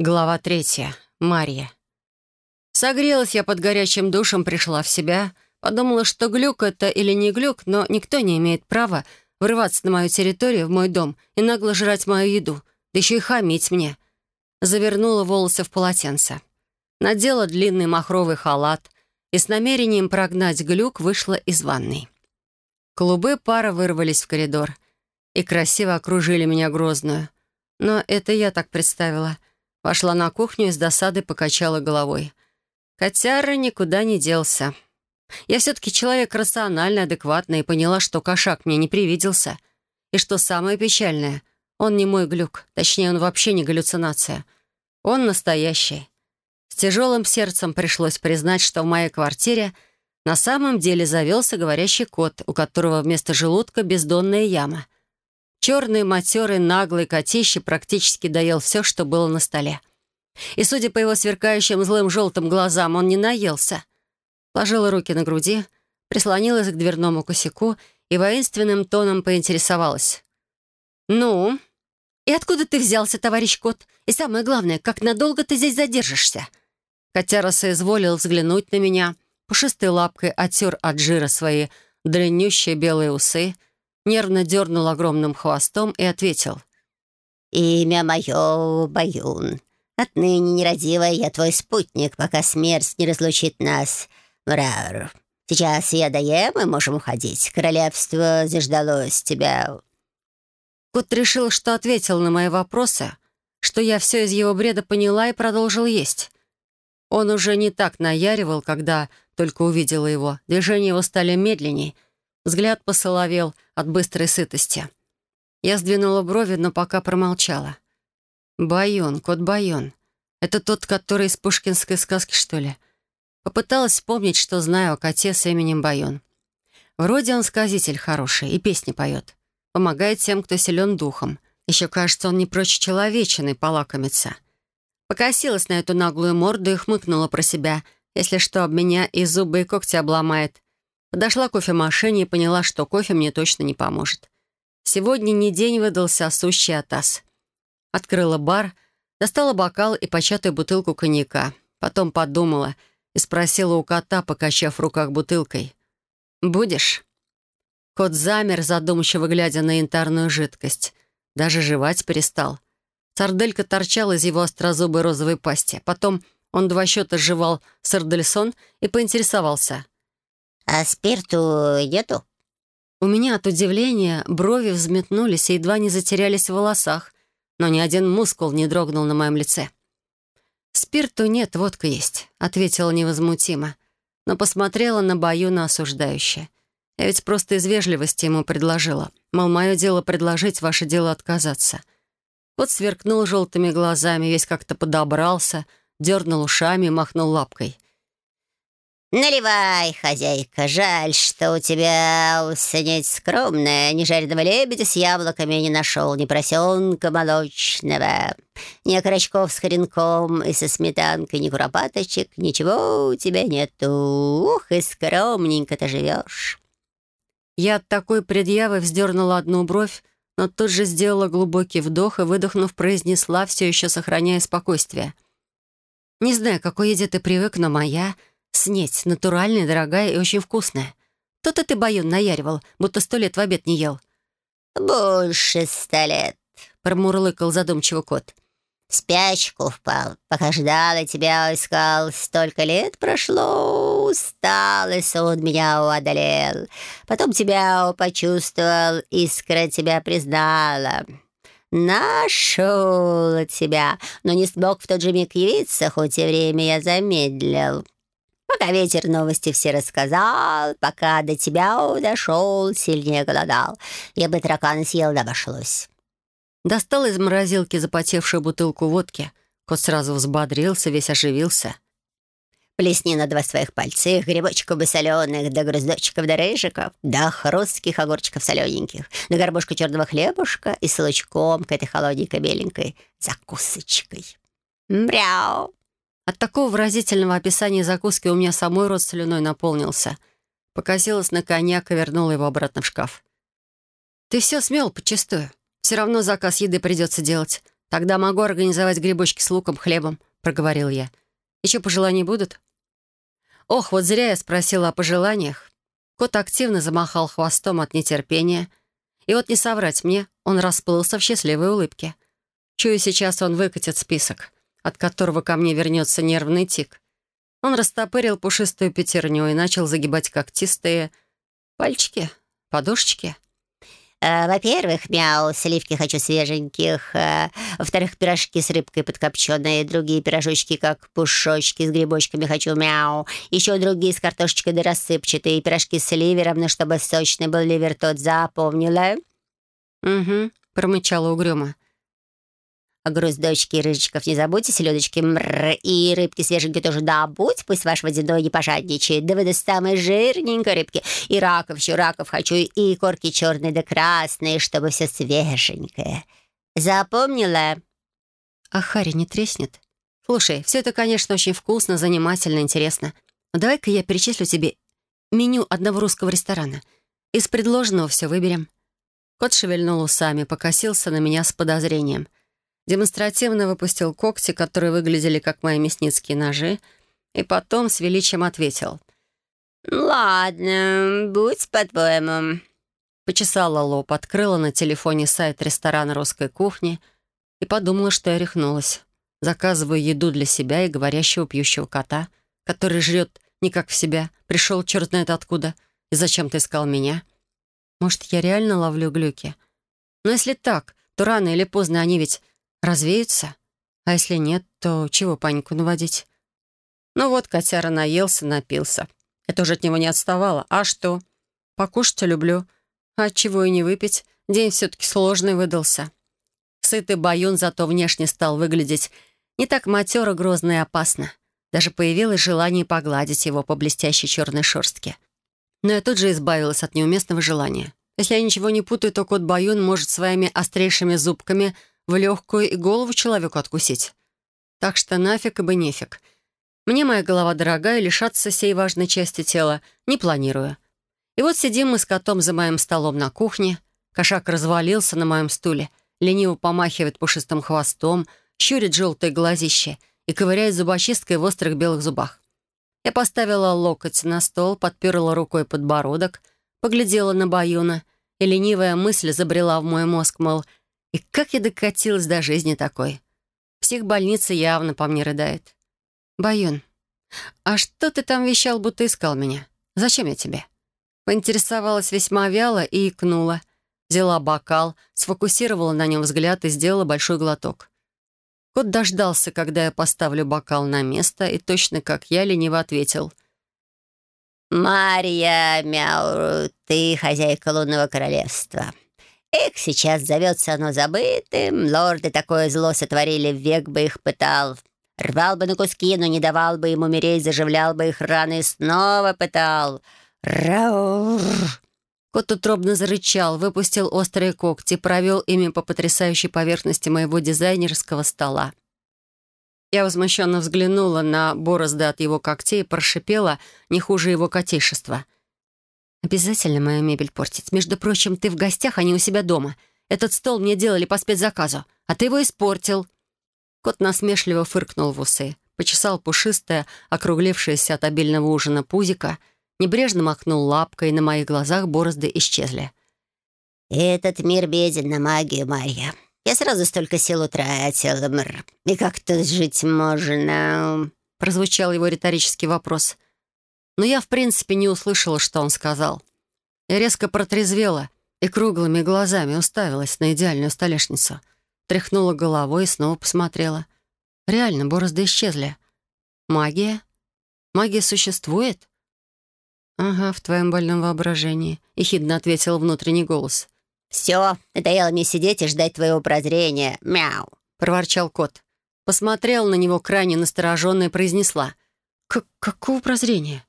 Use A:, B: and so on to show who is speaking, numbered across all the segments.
A: Глава третья. Марья. Согрелась я под горячим душем, пришла в себя. Подумала, что глюк это или не глюк, но никто не имеет права врываться на мою территорию, в мой дом, и нагло жрать мою еду, да еще и хамить мне. Завернула волосы в полотенце. Надела длинный махровый халат и с намерением прогнать глюк вышла из ванной. Клубы пара вырвались в коридор и красиво окружили меня грозную. Но это я так представила. Вошла на кухню и с досады покачала головой. Котяра никуда не делся. Я все-таки человек рациональный, адекватный и поняла, что кошак мне не привиделся. И что самое печальное, он не мой глюк, точнее, он вообще не галлюцинация. Он настоящий. С тяжелым сердцем пришлось признать, что в моей квартире на самом деле завелся говорящий кот, у которого вместо желудка бездонная яма. Черный, матерый, наглый котище практически доел все, что было на столе. И, судя по его сверкающим злым желтым глазам, он не наелся — Ложила руки на груди, прислонилась к дверному косяку и воинственным тоном поинтересовалась. «Ну, и откуда ты взялся, товарищ кот? И самое главное, как надолго ты здесь задержишься?» Котяра соизволил взглянуть на меня, пушистой лапкой оттер от жира свои длиннющие белые усы, нервно дернул огромным хвостом и ответил.
B: «Имя мое Баюн. Отныне нерадивая я твой спутник, пока смерть не разлучит нас. «Мрар, сейчас я доем, и можем уходить. Королевство заждалось тебя».
A: Кот решил, что ответил на мои вопросы, что я все из его бреда поняла и продолжил есть. Он уже не так наяривал, когда только увидела его. Движения его стали медленней, взгляд посоловел от быстрой сытости. Я сдвинула брови, но пока промолчала. «Байон, кот Байон. Это тот, который из пушкинской сказки, что ли?» Попыталась вспомнить, что знаю о коте с именем Байон. Вроде он сказитель хороший и песни поет. Помогает тем, кто силен духом. Еще, кажется, он не прочь человечины полакомиться. Покосилась на эту наглую морду и хмыкнула про себя. Если что, об меня и зубы, и когти обломает. Подошла к кофемашине и поняла, что кофе мне точно не поможет. Сегодня не день выдался, а сущий атас. Открыла бар, достала бокал и початую бутылку коньяка. Потом подумала — и спросила у кота, покачав в руках бутылкой. «Будешь?» Кот замер, задумчиво глядя на янтарную жидкость. Даже жевать перестал. Сарделька торчала из его острозубой розовой пасти. Потом он два счета жевал сардельсон и поинтересовался.
B: «А спирту нету?»
A: У меня от удивления брови взметнулись и едва не затерялись в волосах, но ни один мускул не дрогнул на моем лице. «Спирту нет, водка есть», — ответила невозмутимо, но посмотрела на Баюна осуждающе. Я ведь просто из вежливости ему предложила. Мол, мое дело предложить, ваше дело отказаться. Вот сверкнул желтыми глазами, весь как-то подобрался, дернул ушами и махнул лапкой —
B: «Наливай, хозяйка, жаль, что у тебя усынеть скромная. Ни жареного лебедя с яблоками не нашел, ни поросенка молочного, ни окорочков с хренком и со сметанкой, ни куропаточек. Ничего у тебя нету. Ух, и скромненько ты живешь».
A: Я от такой предъявы вздернула одну бровь, но тут же сделала глубокий вдох и, выдохнув, произнесла, все еще сохраняя спокойствие. «Не знаю, какой еде ты привык, но моя...» Снеть, натуральная, дорогая и очень вкусная. То-то ты, Баюн, наяривал, будто сто лет в обед не ел».
B: «Больше ста лет», — промурлыкал задумчиво кот. «В спячку впал, пока ждал и тебя искал. Столько лет прошло, устал, и сон меня одолел. Потом тебя почувствовал, искра тебя признала». «Нашел тебя, но не смог в тот же миг явиться, хоть и время я замедлил. Пока ветер новости все рассказал, пока до тебя дошел, сильнее голодал. Я бы таракана съел, да обошлось».
A: Достал из морозилки запотевшую бутылку водки. Кот сразу взбодрился, весь оживился.
B: Плесни на два своих пальцах, грибочков бы соленых, да груздочков, да рыжиков, да хрустких огурчиков солененьких, да горбушка черного хлебушка и с лучком к этой холодненькой беленькой закусочкой. Мряу!
A: От такого выразительного описания закуски у меня самой рот слюной наполнился. Покосилась на коньяк и вернула его обратно в шкаф. «Ты все смел почистую. Все равно заказ еды придется делать. «Тогда могу организовать грибочки с луком, хлебом», — проговорил я. «Еще пожелания будут?» Ох, вот зря я спросила о пожеланиях. Кот активно замахал хвостом от нетерпения. И вот не соврать мне, он расплылся в счастливой улыбке. Чую, сейчас он выкатит список, от которого ко мне вернется нервный тик. Он растопырил пушистую пятерню и начал загибать когтистые пальчики, подушечки —
B: Э, во-первых, мяу, сливки хочу свеженьких. Э, во-вторых, пирожки с рыбкой подкопченые. Другие пирожочки, как пушочки с грибочками хочу мяу. Еще другие с картошечкой да рассыпчатые. Пирожки с ливером, но чтобы сочный был ливер, тот запомнила.
A: «Угу», — промычала угрюмо.
B: Груздочки и рыжечков не забудьте, селедочки мрр, и рыбки свеженькие тоже добудь, пусть ваш водяной не пожадничает. Да вы до самой жирненькой рыбки. И раков еще раков хочу, и корки черные да красные, чтобы все свеженькое. Запомнила?
A: А Харри не треснет? Слушай, все это, конечно, очень вкусно, занимательно, интересно. Но давай-ка я перечислю тебе меню одного русского ресторана. Из предложенного все выберем. Кот шевельнул усами, покосился на меня с подозрением — демонстративно выпустил когти, которые выглядели как мои мясницкие ножи, и потом с величием ответил.
B: «Ладно, будь по-твоему».
A: Почесала лоб, открыла на телефоне сайт ресторана русской кухни и подумала, что я рехнулась. Заказываю еду для себя и говорящего пьющего кота, который жрет не как в себя, пришел черт знает откуда и зачем-то искал меня. Может, я реально ловлю глюки? Но если так, то рано или поздно они ведь развеются. А если нет, то чего панику наводить? Ну вот, котяра наелся, напился. Это уже от него не отставало. А что? Покушать люблю. А чего и не выпить? День все-таки сложный выдался. Сытый баюн зато внешне стал выглядеть не так матеро, грозно и опасно. Даже появилось желание погладить его по блестящей черной шерстке. Но я тут же избавилась от неуместного желания. Если я ничего не путаю, то кот Баюн может своими острейшими зубками в легкую и голову человеку откусить. Так что нафиг и бы нефиг. Мне моя голова дорогая, лишаться сей важной части тела не планирую. И вот сидим мы с котом за моим столом на кухне. Кошак развалился на моем стуле, лениво помахивает пушистым хвостом, щурит желтые глазище и ковыряет зубочисткой в острых белых зубах. Я поставила локоть на стол, подперла рукой подбородок, поглядела на Баюна, и ленивая мысль забрела в мой мозг, мол, и как я докатилась до жизни такой. Психбольница явно по мне рыдает. «Баюн, а что ты там вещал, будто искал меня? Зачем я тебе?» Поинтересовалась весьма вяло и икнула. Взяла бокал, сфокусировала на нем взгляд и сделала большой глоток. Кот дождался, когда я поставлю бокал на место, и точно как я лениво ответил.
B: «Марья Мяу, ты хозяйка лунного королевства. Эх, сейчас зовется оно забытым. Лорды такое зло сотворили, век бы их пытал. Рвал бы на куски, но не давал бы им умереть, заживлял бы их раны и снова пытал. Раур!
A: Кот утробно зарычал, выпустил острые когти, провел ими по потрясающей поверхности моего дизайнерского стола. Я возмущенно взглянула на борозды от его когтей и прошипела не хуже его котейшества — «Обязательно мою мебель портить. Между прочим, ты в гостях, а не у себя дома. Этот стол мне делали по спецзаказу, а ты его испортил». Кот насмешливо фыркнул в усы, почесал пушистое, округлившееся от обильного ужина пузика, небрежно махнул лапкой, и на моих глазах борозды исчезли.
B: «Этот мир беден на магию, Марья. Я сразу столько сил утратил, мр. И как тут жить можно?»
A: Прозвучал его риторический вопрос — но я, в принципе, не услышала, что он сказал. Я резко протрезвела и круглыми глазами уставилась на идеальную столешницу. Тряхнула головой и снова посмотрела. Реально, борозды исчезли. Магия? Магия существует? «Ага, в твоем больном воображении», — ехидно ответил внутренний голос.
B: «Все, надоело мне сидеть и ждать твоего прозрения. Мяу!»
A: — проворчал кот. Посмотрел на него крайне настороженно и произнесла. «К «Какого прозрения?»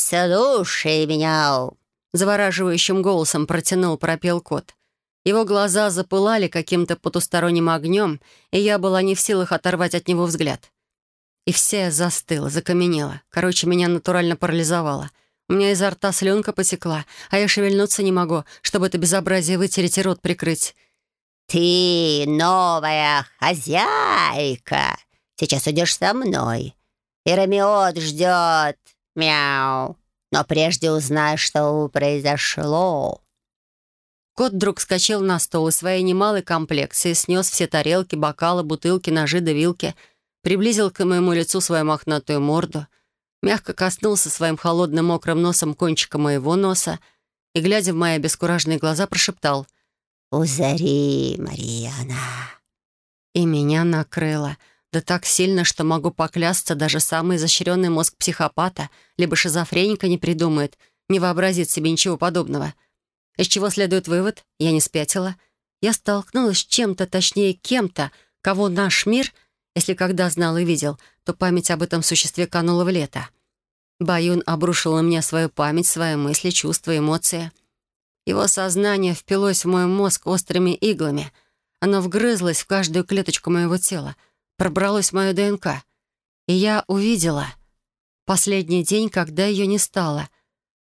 B: «Слушай меня!»
A: Завораживающим голосом протянул пропел кот. Его глаза запылали каким-то потусторонним огнем, и я была не в силах оторвать от него взгляд. И вся я застыла, закаменела. Короче, меня натурально парализовало. У меня изо рта слюнка потекла, а я шевельнуться не могу, чтобы это безобразие вытереть и рот прикрыть.
B: ты новая хозяйка. Сейчас идешь со мной. Ирамиот ждет. Мяу. Но прежде узнай, что произошло».
A: Кот вдруг вскочил на стол и своей немалой комплекции снес все тарелки, бокалы, бутылки, ножи да вилки, приблизил к моему лицу свою мохнатую морду, мягко коснулся своим холодным мокрым носом кончика моего носа и, глядя в мои обескураженные глаза, прошептал
B: «Узари, Марьяна».
A: И меня накрыло. Да так сильно, что могу поклясться, даже самый изощренный мозг психопата либо шизофреника не придумает, не вообразит себе ничего подобного — из чего следует вывод? Я не спятила. Я столкнулась с чем-то, точнее, кем-то, кого наш мир, если когда знал и видел, то память об этом существе канула в лето. Баюн обрушил на меня свою память, свои мысли, чувства, эмоции. Его сознание впилось в мой мозг острыми иглами. Оно вгрызлось в каждую клеточку моего тела, пробралось в ДНК. И я увидела последний день, когда ее не стало —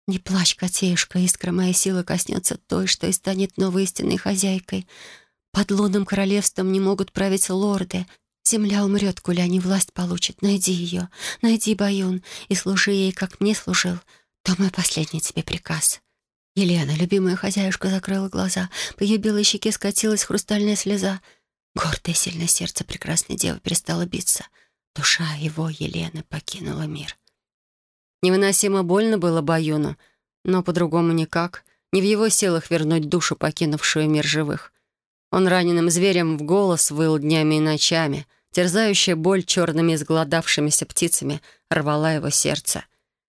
A: «Не плачь, котеюшка, искра моей силы коснется той, что и станет новой истинной хозяйкой. Под лунным королевством не могут править лорды. Земля умрет, коли они власть получат. Найди ее, найди Баюн и служи ей, как мне служил. То мой последний тебе приказ». Елена, любимая хозяюшка, закрыла глаза. По ее белой щеке скатилась хрустальная слеза. Гордое сильное сердце прекрасной девы перестало биться. Душа его, Елены, покинула мир. Невыносимо больно было Баюну, но по-другому никак. Не в его силах вернуть душу, покинувшую мир живых. Он раненым зверем в голос выл днями и ночами. Терзающая боль черными изголодавшимися птицами рвала его сердце.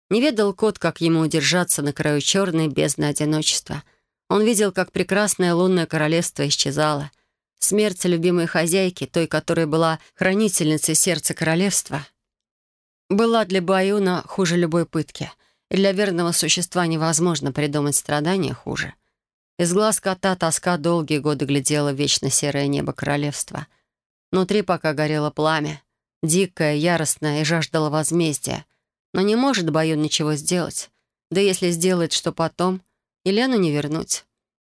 A: Не ведал кот, как ему удержаться на краю черной бездны одиночества. Он видел, как прекрасное лунное королевство исчезало. Смерть любимой хозяйки, той, которая была хранительницей сердца королевства, была для Баюна хуже любой пытки. И для верного существа невозможно придумать страдания хуже. Из глаз кота тоска долгие годы глядела вечно серое небо королевства. Внутри пока горело пламя, дикое, яростное и жаждало возмездия. Но не может Баюн ничего сделать. Да если сделает, что потом, Елену не вернуть.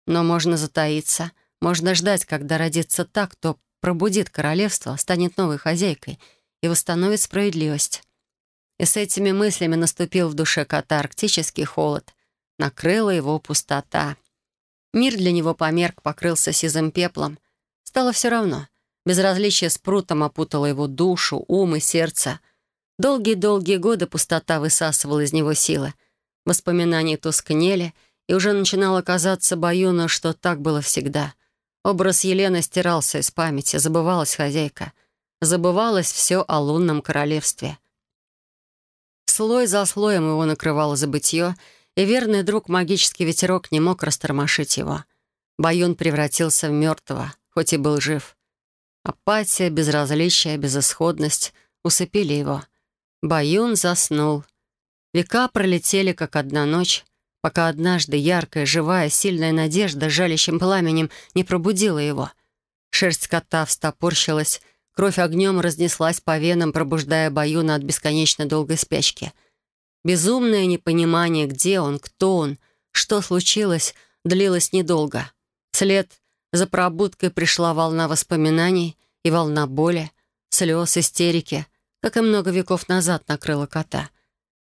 A: Но можно затаиться, можно ждать, когда родится так, кто пробудит королевство, станет новой хозяйкой и восстановит справедливость. И с этими мыслями наступил в душе кота арктический холод. Накрыла его пустота. Мир для него померк, покрылся сизым пеплом. Стало все равно. Безразличие с прутом опутало его душу, ум и сердце. Долгие-долгие годы пустота высасывала из него силы. Воспоминания тускнели, и уже начинало казаться Баюну, что так было всегда. Образ Елены стирался из памяти, забывалась хозяйка. Забывалось все о лунном королевстве. Слой за слоем его накрывало забытье, и верный друг магический ветерок не мог растормошить его. Баюн превратился в мертвого, хоть и был жив. Апатия, безразличие, безысходность усыпили его. Баюн заснул. Века пролетели, как одна ночь, пока однажды яркая, живая, сильная надежда жалящим пламенем не пробудила его. Шерсть кота встопорщилась, Кровь огнем разнеслась по венам, пробуждая Баюна от бесконечно долгой спячки. Безумное непонимание, где он, кто он, что случилось, длилось недолго. Вслед за пробудкой пришла волна воспоминаний и волна боли, слез, истерики, как и много веков назад накрыла кота.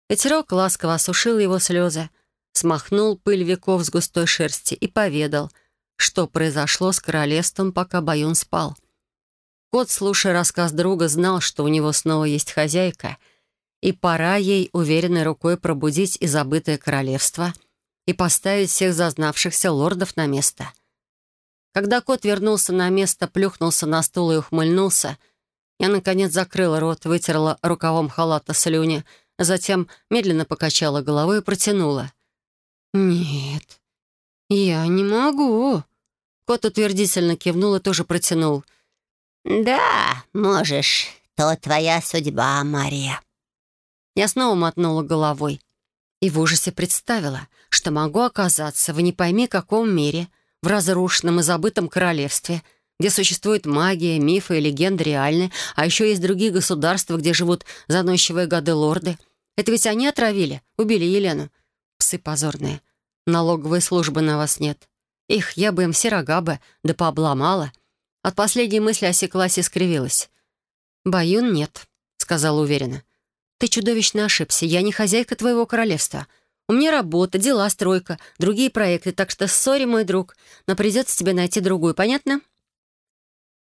A: Ветерок ласково осушил его слезы, смахнул пыль веков с густой шерсти и поведал, что произошло с королевством, пока Баюн спал — Кот, слушая рассказ друга, знал, что у него снова есть хозяйка, и пора ей уверенной рукой пробудить и забытое королевство и поставить всех зазнавшихся лордов на место. Когда кот вернулся на место, плюхнулся на стул и ухмыльнулся, я, наконец, закрыла рот, вытерла рукавом халата слюни, затем медленно покачала головой и протянула. «Нет, я не могу». Кот утвердительно кивнул и тоже протянул —
B: «Да, можешь. То твоя судьба, Мария».
A: Я снова мотнула головой и в ужасе представила, что могу оказаться в не пойми каком мире, в разрушенном и забытом королевстве, где существует магия, мифы и легенды реальны, а еще есть другие государства, где живут заносчивые гады-лорды. Это ведь они отравили, убили Елену. Псы позорные. Налоговой службы на вас нет. Их, я бы им все рога бы, да пообломала — От последней мысли осеклась и скривилась. «Баюн нет», — сказала уверенно. «Ты чудовищно ошибся. Я не хозяйка твоего королевства. У меня работа, дела, стройка, другие проекты, так что ссори, мой друг, но придется тебе найти другую, понятно?»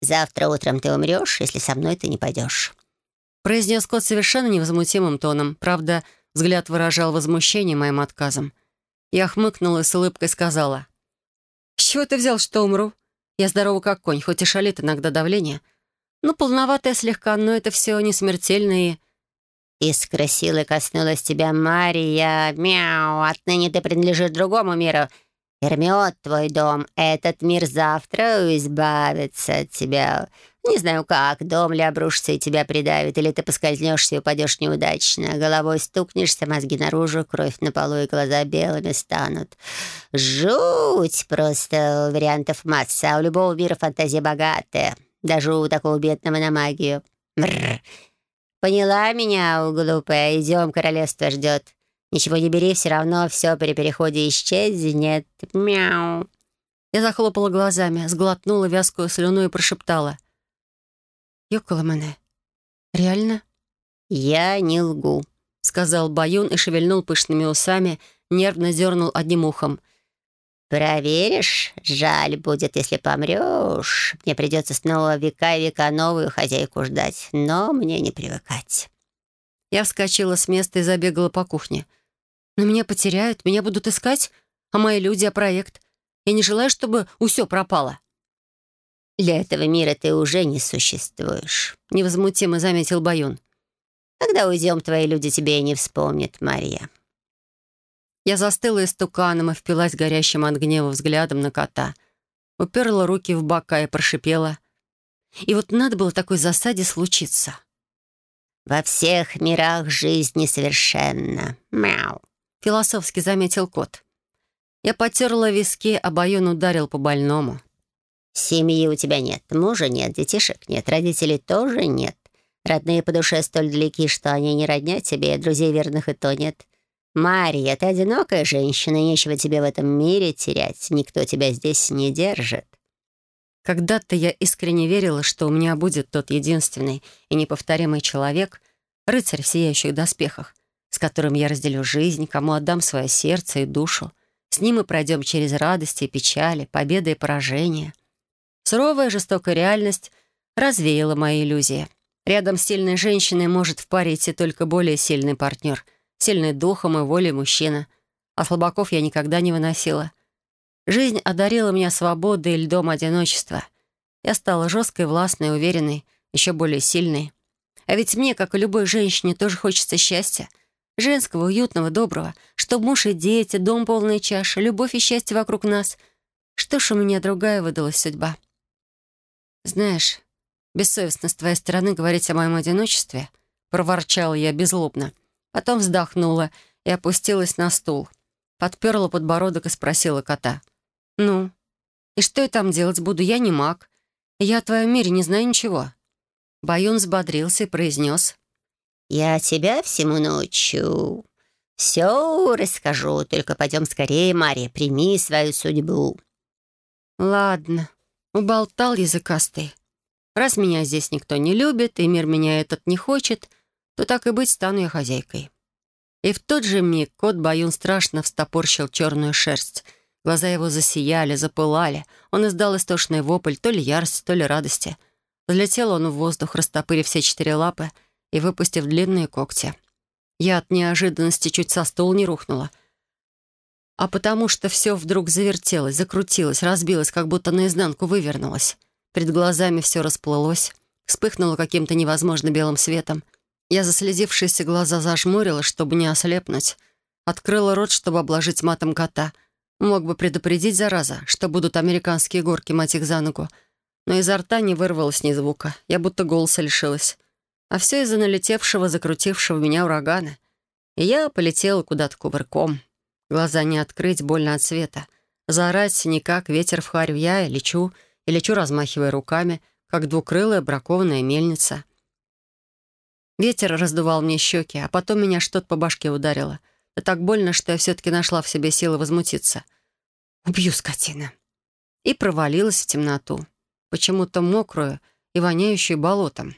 B: «Завтра утром ты умрешь, если со мной ты не пойдешь», —
A: произнес кот совершенно невозмутимым тоном. Правда, взгляд выражал возмущение моим отказом. Я хмыкнула и с улыбкой сказала. «С чего ты взял, что умру? Я здорова как конь, хоть и шалит иногда давление. Ну, полноватая слегка, но это все не смертельно и...»
B: «Искра силы коснулась тебя, Мария. Мяу, отныне ты принадлежишь другому миру. Вермет твой дом. Этот мир завтра избавится от тебя. Не знаю как, дом ли обрушится и тебя придавит, или ты поскользнешься и упадешь неудачно. Головой стукнешься, мозги наружу, кровь на полу и глаза белыми станут. Жуть просто вариантов масса, а у любого мира фантазия богатая. Даже у такого бедного на магию. Бррр. Поняла меня, глупая? Идем, королевство ждет. Ничего не бери, все равно все при переходе исчезнет. Мяу.
A: Я захлопала глазами, сглотнула вязкую слюну и прошептала. «Ёкала мене. Реально?»
B: «Я не лгу», — сказал Баюн и шевельнул пышными усами, нервно дернул одним ухом. «Проверишь? Жаль будет, если помрешь. Мне придется снова века и века новую хозяйку ждать, но мне не привыкать».
A: Я вскочила с места и забегала по кухне. «Но меня потеряют, меня будут искать, а мои люди, а проект. Я не желаю, чтобы усё пропало».
B: «Для этого мира ты уже не существуешь», — невозмутимо заметил Баюн. «Когда уйдем, твои люди тебе и не вспомнят, Мария».
A: Я застыла истуканом и впилась горящим от гнева взглядом на кота. Уперла руки в бока и прошипела. И вот надо было такой засаде случиться.
B: «Во всех мирах жизнь несовершенна. Мяу!»
A: — философски заметил кот. Я потерла виски, а Байон ударил по больному.
B: «Семьи у тебя нет, мужа нет, детишек нет, родителей тоже нет. Родные по душе столь далеки, что они не роднят тебе, друзей верных и то нет. «Мария, ты одинокая женщина, нечего тебе в этом мире терять. Никто тебя здесь не держит».
A: Когда-то я искренне верила, что у меня будет тот единственный и неповторимый человек, рыцарь в сияющих доспехах, с которым я разделю жизнь, кому отдам свое сердце и душу. С ним мы пройдем через радости и печали, победы и поражения. Суровая жестокая реальность развеяла мои иллюзии. Рядом с сильной женщиной может в паре идти только более сильный партнер — сильный духом и волей мужчина. А слабаков я никогда не выносила. Жизнь одарила меня свободой и льдом одиночества. Я стала жесткой, властной, уверенной, еще более сильной. А ведь мне, как и любой женщине, тоже хочется счастья. Женского, уютного, доброго. Чтоб муж и дети, дом полный чаши, любовь и счастье вокруг нас. Что ж у меня другая выдалась судьба? Знаешь, бессовестно с твоей стороны говорить о моем одиночестве, проворчала я безлобно. Потом вздохнула и опустилась на стул. Подперла подбородок и спросила кота. «Ну, и что я там делать буду? Я не маг. Я о твоем мире не знаю ничего». Баюн взбодрился и произнес.
B: «Я тебя всему научу. Все расскажу, только пойдем скорее, Мария, прими свою судьбу».
A: «Ладно», — уболтал языкастый. «Раз меня здесь никто не любит, и мир меня этот не хочет, — то так и быть стану я хозяйкой. И в тот же миг кот Баюн страшно встопорщил черную шерсть. Глаза его засияли, запылали. Он издал истошный вопль то ли ярости, то ли радости. Взлетел он в воздух, растопырив все четыре лапы и выпустив длинные когти. Я от неожиданности чуть со стула не рухнула. А потому что все вдруг завертелось, закрутилось, разбилось, как будто наизнанку вывернулось. Перед глазами все расплылось, вспыхнуло каким-то невозможно белым светом — я заслезившиеся глаза зажмурила, чтобы не ослепнуть. Открыла рот, чтобы обложить матом кота. Мог бы предупредить, зараза, что будут американские горки, мать их за ногу. Но изо рта не вырвалось ни звука. Я будто голоса лишилась. А все из-за налетевшего, закрутившего меня урагана. И я полетела куда-то кувырком. Глаза не открыть, больно от света. Заорать никак, ветер в харю. Я лечу, и лечу, размахивая руками, как двукрылая бракованная мельница — Ветер раздувал мне щеки, а потом меня что-то по башке ударило. Да так больно, что я все-таки нашла в себе силы возмутиться. «Убью, скотина!» И провалилась в темноту. почему-то мокрую и воняющую болотом.